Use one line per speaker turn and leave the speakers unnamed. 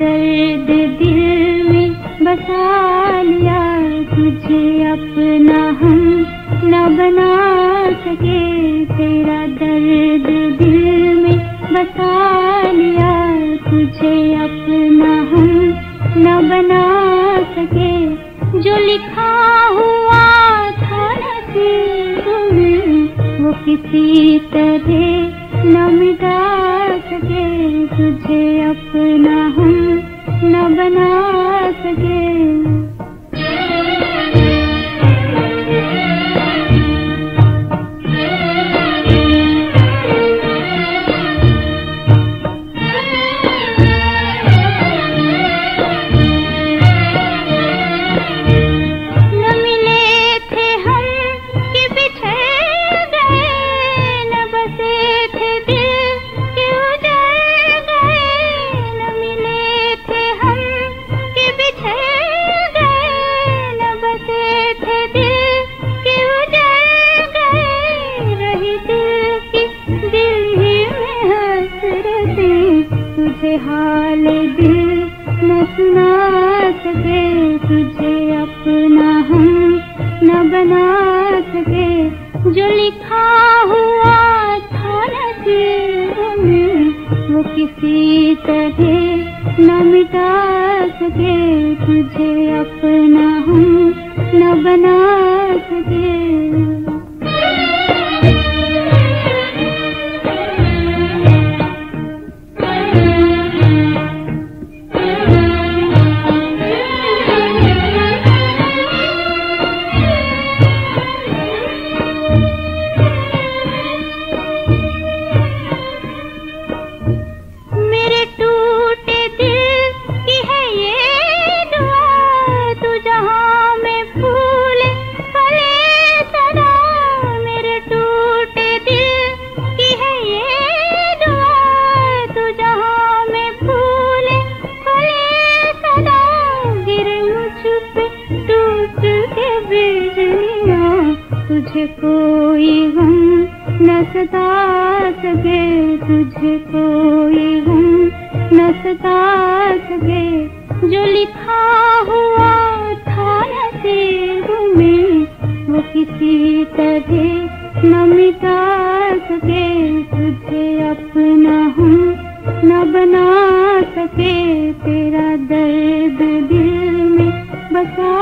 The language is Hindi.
दर्द दिल में बसा लिया तुझे अपना तेरा दर्द दिल में बसा लिया, तुझे अपना हम न बना सके। जो लिखा हुआ था नसीब वो किसी तरह न मिटा सके। तुझे तुझे हाल दिल न सुना सके तुझे अपना हम न बना सके जो लिखा हुआ था नसीब में वो किसी तरह न मिटा सके तुझे अपना हम न बना तुझे कोई गम न सता सके, तुझे कोई गम न सता सके। जो लिखा हुआ था में, वो किसी तरह न मिटा सके। तुझे अपना हम न बना सके, तेरा दर्द दिल में बसा